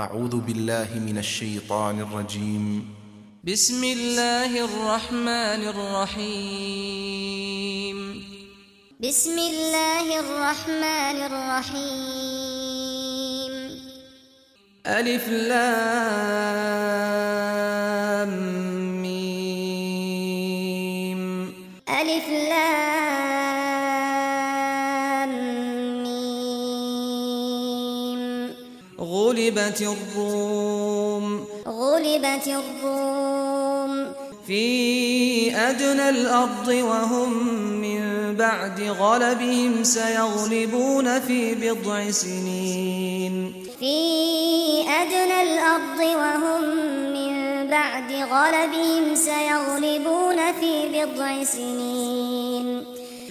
أعوذ بالله من الشيطان الرجيم. بسم الله الرحمن الرحيم. بسم الله الرحمن الرحيم. ألف لام ميم. ألف لام غلبت الروم. غلبت الروم. في أدنى الأرض وهم من بعد غلبهم سيغلبون في بضع سنين. في أدنى الأرض وهم من بعد غلبهم سيغلبون في بضع سنين.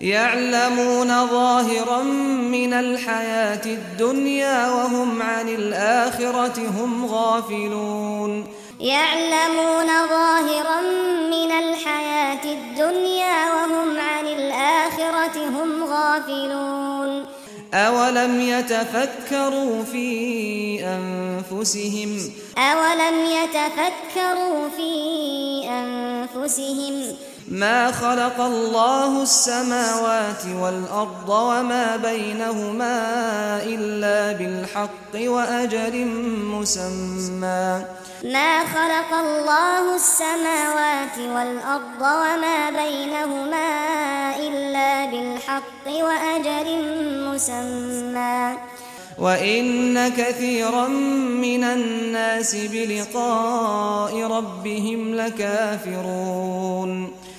يعلمون ظاهرا من الحياة الدنيا وهم عن الآخرة هم غافلون. يعلمون ظاهرا من الحياة الدنيا وهم عن الآخرة هم غافلون. أولم يتفكروا في أنفسهم؟ أولم يتفكروا في أنفسهم؟ ما خلق الله السماوات والأرض وما بينهما إلا بالحق وأجر مسمى. ما خلق الله السماوات والأرض وما بينهما إلا بالحق وأجر مسمى. وَإِنَّ كَثِيرًا مِنَ النَّاسِ بِلِقَاءِ رَبِّهِمْ لَكَافِرُونَ.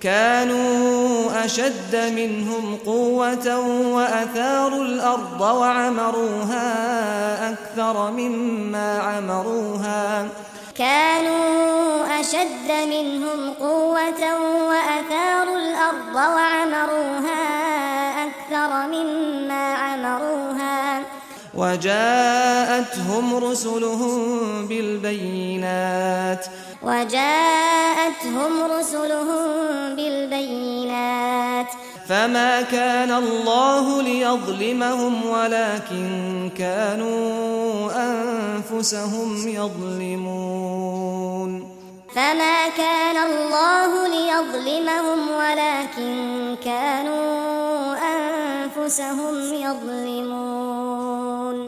كانوا أشد منهم قوة وأثاروا الأرض وعمروها أكثر مما عمروها. كانوا أشد منهم قوة وأثاروا الأرض وعمروها أكثر مما عمروها. وجاءتهم رسلهم بالبينات وجاءتهم وجاءتهم رسلهم بالبينات. فما كان الله ليظلمهم ولكن كانوا أنفسهم يظلمون. فما كان الله ليظلمهم ولكن كانوا أنفسهم يظلمون.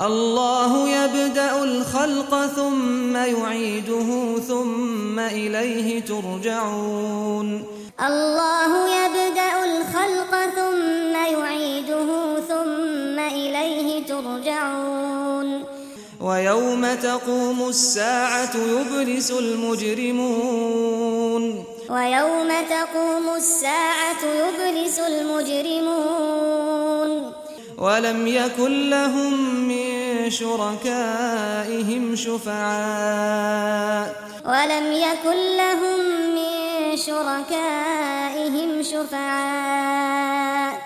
الله يبدأ الخلق ثم يعيده ثم إليه ترجعون الله يبدأ الخلق ثم يعيده ثم إليه ترجعون ويوم تقوم الساعة يبرز المجرمون ويوم تقوم الساعة يبرز المجرمون ولم يكن لهم من شركائهم شفعاء. ولم يكن لهم من شركائهم شفعاء.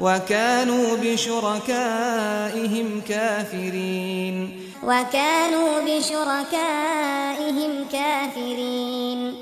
وكانوا بشركائهم كافرين. وكانوا بشركائهم كافرين.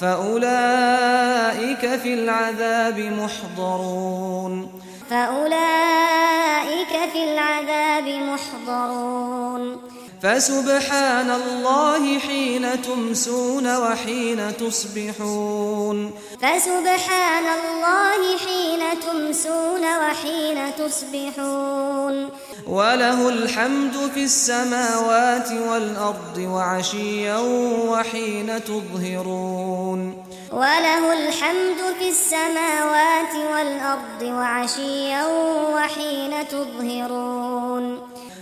فأولئك في العذاب محضرون فأولئك في العذاب محضرون فسبحان الله حين تمسون وحين تصبحون فسبحان الله حين تمسون وحين تصبحون وله الحمد في السماوات والارض وعشيا وحين تظهرون وله الحمد في السماوات والارض وعشيا وحين تظهرون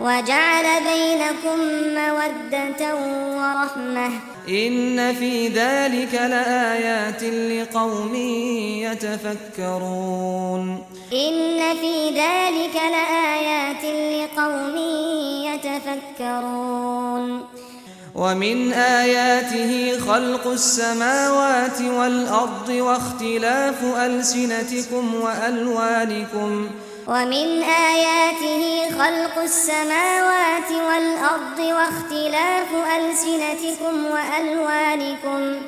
وَجَعَلَ بَيْنَكُم مَّوَدَّةً وَرَحْمَةً. إِنَّ فِي ذَلِكَ لَآيَاتٍ لِقَوْمٍ يَتَفَكَّرُونَ. إِنَّ فِي ذَلِكَ لَآيَاتٍ لِقَوْمٍ يَتَفَكَّرُونَ. وَمِنْ آيَاتِهِ خَلْقُ السَّمَاوَاتِ وَالْأَرْضِ وَاخْتِلَافُ أَلْسِنَتِكُمْ وَأَلْوَانِكُمْ. ومن آياته خلق السماوات والأرض واختلاف ألسنتكم وألوانكم.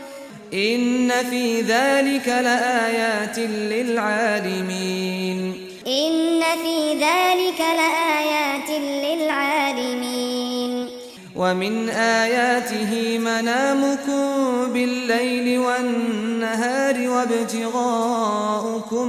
إن في ذلك لآيات للعالمين. إن في ذلك لآيات للعالمين. ومن آياته منامكم بالليل والنهار وابتغاؤكم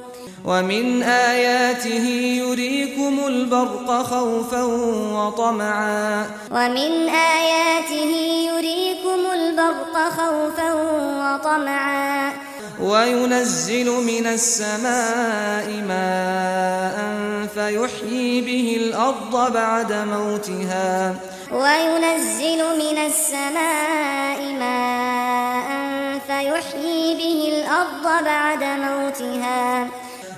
ومن آياته يريكم البرق خوفا وطمعا. ومن آياته يريكم البرق خوفا وطمعا. وينزل من السماء ماء فيحيي به الأرض بعد موتها. وينزل من السماء ماء فيحيي به الأرض بعد موتها.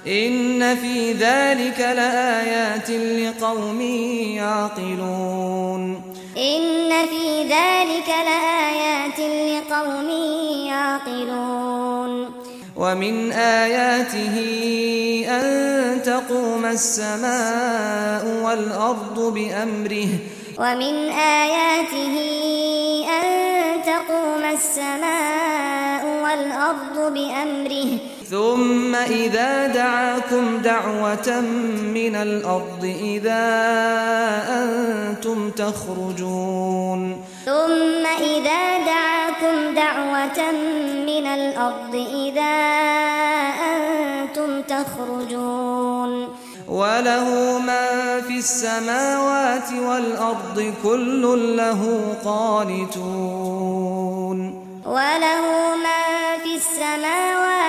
ان في ذلك لآيات لقوم يعقلون ان في ذلك لآيات لقوم يعقلون ومن آياته أن تقوم السماء والأرض بأمره ومن آياته أن تقوم السماء والأرض بأمره ثم إذا دعاكم دعوة من الأرض إذا أنتم تخرجون. ثم إذا دعاكم دعوة من الأرض إذا أنتم تخرجون. وله من في السماوات والأرض كل له قانتون. وله من في السماوات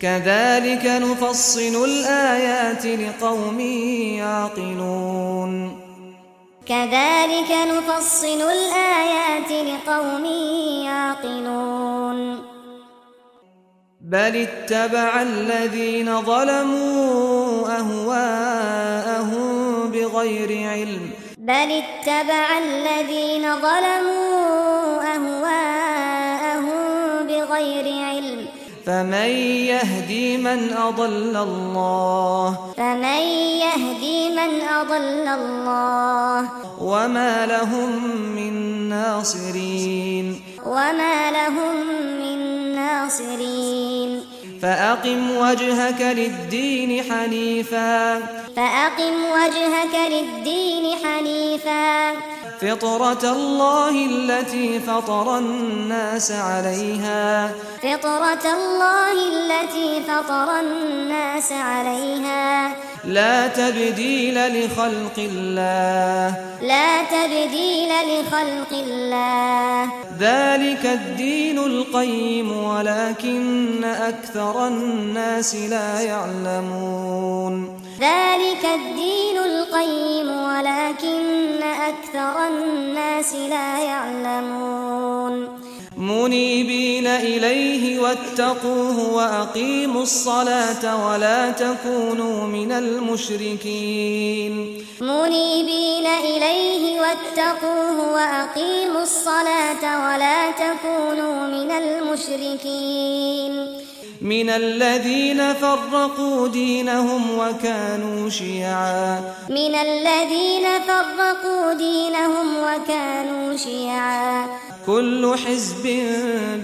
كذلك نفصل الآيات لقوم يعقلون. كذلك نفصل الآيات لقوم يعقلون. بل اتبع الذين ظلموا أهواءهم بغير علم. بل اتبع الذين ظلموا أهواءهم بغير علم. فمن يهدي من أضل الله. فمن يهدي من أضل الله. وما لهم من ناصرين. وما لهم من ناصرين. فأقم وجهك للدين حنيفا. فأقم وجهك للدين حنيفا. فطرة الله التي فطر الناس عليها. فطرة الله التي فطر الناس عليها. لا تبديل لخلق الله. لا تبديل لخلق الله. ذلك الدين القيم ولكن أكثر الناس لا يعلمون. ذلك الدين أكثر الناس لا يعلمون. منيبين إليه واتقوه وأقيموا الصلاة ولا تكونوا من المشركين. منيبين إليه واتقوه وأقيموا الصلاة ولا تكونوا من المشركين. من الذين فرقوا دينهم وكانوا شيعا. من الذين فرقوا دينهم وكانوا شيعا. كل حزب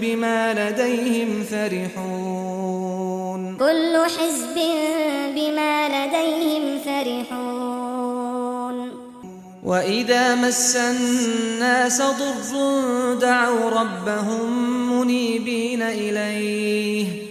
بما لديهم فرحون. كل حزب بما لديهم فرحون. وَإِذَا مَسَّ النَّاسَ ضُرٌّ دَعَوْا رَبَّهُم مُنِيبِينَ إِلَيْهِ.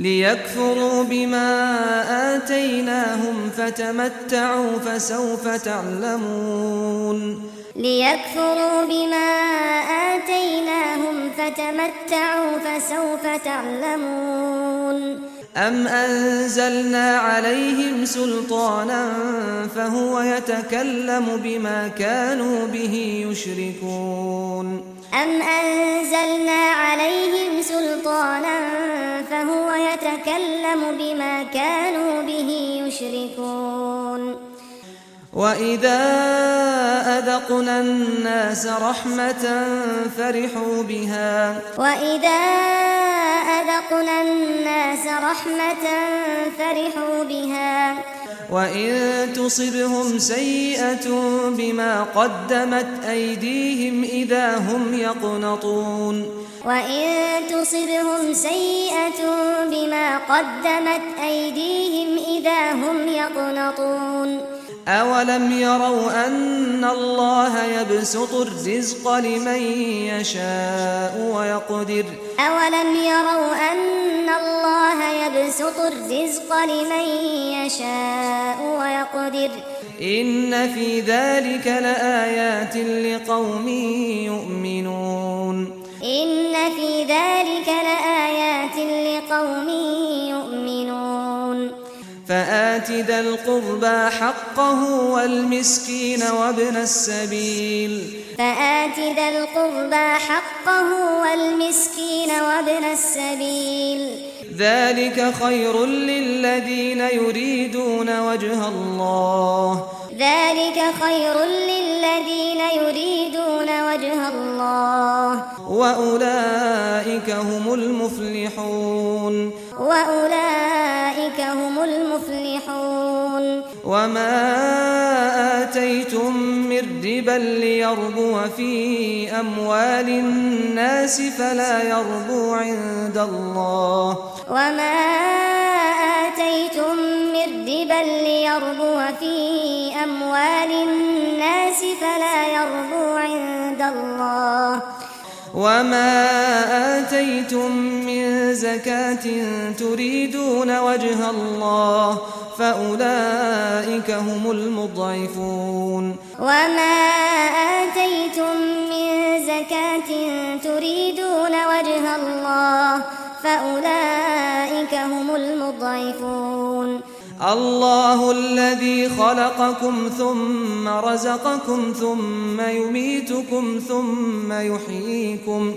ليكفروا بما آتيناهم فتمتعوا فسوف تعلمون. ليكفروا بما آتيناهم فتمتعوا فسوف تعلمون. أم أنزلنا عليهم سلطانا فهو يتكلم بما كانوا به يشركون. أم أنزلنا عليهم سلطانا وهو يتكلم بما كانوا به يشركون وَإِذَا أَذَقْنَا النَّاسَ رَحْمَةً فَرِحُوا بِهَا وَإِذَا أَذَقْنَا النَّاسَ رَحْمَةً فَرِحُوا بِهَا وَإِن تُصِبْهُمْ سَيِّئَةٌ بِمَا قَدَّمَتْ أَيْدِيهِمْ إِذَا هُمْ يَقْنَطُونَ وَإِن تُصِبْهُمْ سَيِّئَةٌ بِمَا قَدَّمَتْ أَيْدِيهِمْ إِذَا هُمْ يَقْنَطُونَ أولم يروا أن الله يبسط الرزق لمن يشاء ويقدر أولم يروا أن الله يبسط الرزق لمن يشاء ويقدر إن في ذلك لآيات لقوم يؤمنون إن في ذلك لآيات لقوم يؤمنون فآت ذا القربى حقه والمسكين وابن السبيل. فآت ذا القربى حقه والمسكين وابن السبيل. ذلك خير للذين يريدون وجه الله. ذلك خير للذين يريدون وجه الله. وأولئك هم المفلحون. وأولئك هم المفلحون وما آتيتم من ربا ليربو في أموال الناس فلا يربو عند الله. وما آتيتم من ربا ليربو في أموال الناس فلا يربو عند الله. وما آتيتم من زكاة تريدون وجه الله فأولئك هم المضعفون وما آتيتم من زكاة تريدون وجه الله فأولئك هم المضعفون الله الذي خلقكم ثم رزقكم ثم يميتكم ثم يحييكم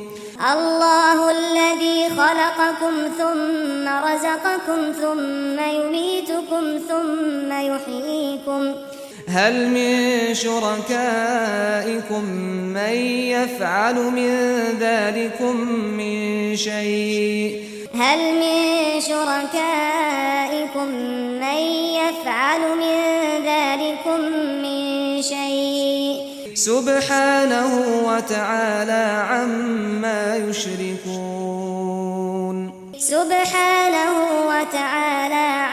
الله الذي خلقكم ثم رزقكم ثم يميتكم ثم يحييكم هل من شركائكم من يفعل من ذلكم من شيء هل من شركائكم من يفعل من ذلكم من شيء. سبحانه وتعالى عما يشركون. سبحانه وتعالى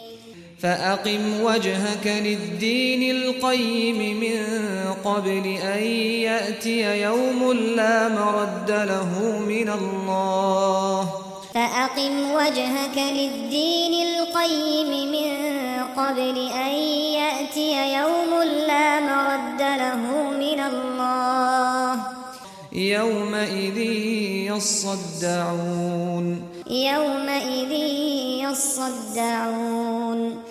فأقم وجهك للدين القيم من قبل أن يأتي يوم لا مرد له من الله. فأقم وجهك للدين القيم من قبل أن يأتي يوم لا مرد له من الله. يومئذ يصدعون. يومئذ يصدعون.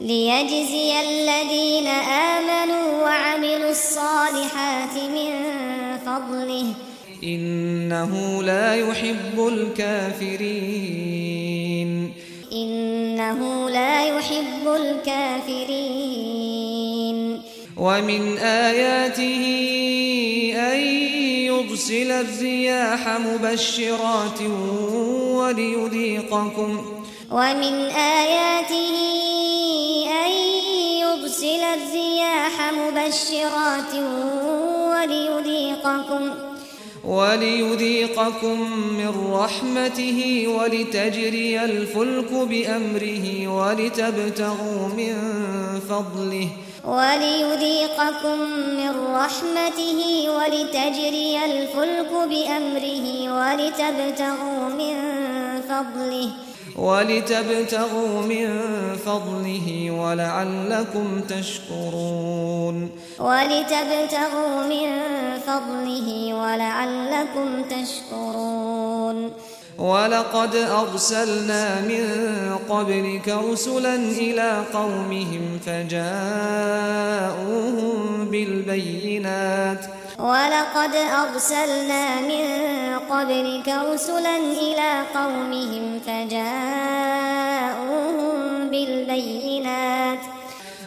ليجزي الذين آمنوا وعملوا الصالحات من فضله إنه لا يحب الكافرين إنه لا يحب الكافرين ومن آياته أن يرسل الرياح مبشرات وليذيقكم ومن آياته مبشرات وليذيقكم وليذيقكم من رحمته ولتجري الفلك بأمره ولتبتغوا من فضله. وليذيقكم من رحمته ولتجري الفلك بأمره ولتبتغوا من فضله. ولتبتغوا من فضله ولعلكم تشكرون. ولتبتغوا من فضله ولعلكم تشكرون. ولقد أرسلنا من قبلك رسلا إلى قومهم فجاءوهم بالبينات. ولقد أرسلنا من قبلك رسلا إلى قومهم فجاءوهم بالبينات.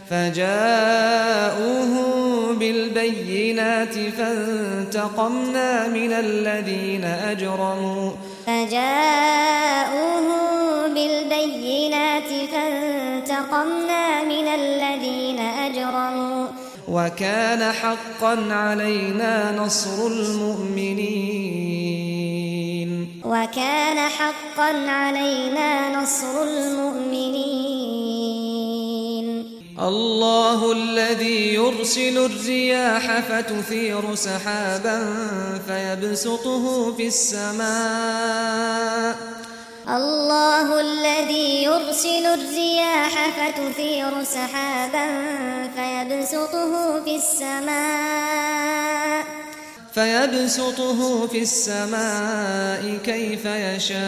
فجاءوهم بالبينات فانتقمنا من الذين أجرموا. فجاءوهم بالبينات فانتقمنا من الذين أجرموا. وكان حقا علينا نصر المؤمنين. وكان حقا علينا نصر المؤمنين. الله الذي يرسل الرياح فتثير سحابا فيبسطه في السماء. الله الذي يرسل الرياح فتثير سحابا فيبسطه في السماء. فيبسطه في السماء كيف يشاء.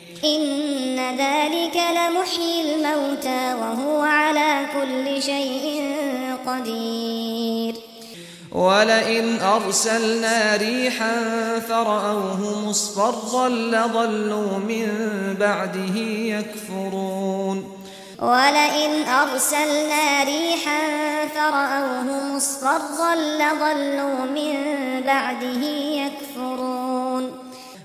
إن ذلك لمحيي الموتى وهو على كل شيء قدير. ولئن أرسلنا ريحا فرأوه مصفرا لظلوا من بعده يكفرون. ولئن أرسلنا ريحا فرأوه مصفرا لظلوا من بعده يكفرون.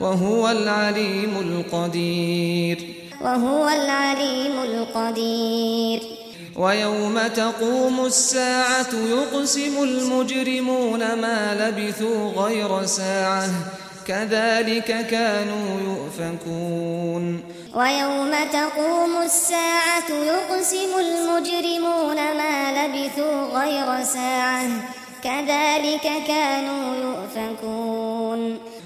وهو العليم القدير. وهو العليم القدير. ويوم تقوم الساعة يقسم المجرمون ما لبثوا غير ساعة. كذلك كانوا يؤفكون. ويوم تقوم الساعة يقسم المجرمون ما لبثوا غير ساعة. كذلك كانوا يؤفكون.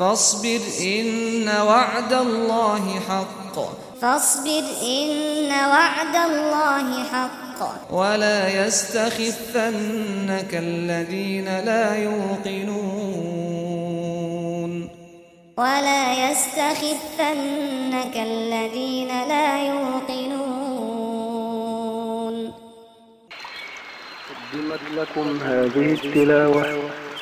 فاصبر إن وعد الله حق. فاصبر إن وعد الله حق. ولا يستخفنك الذين لا يوقنون. ولا يستخفنك الذين لا يوقنون. قدمت لكم هذه التلاوة.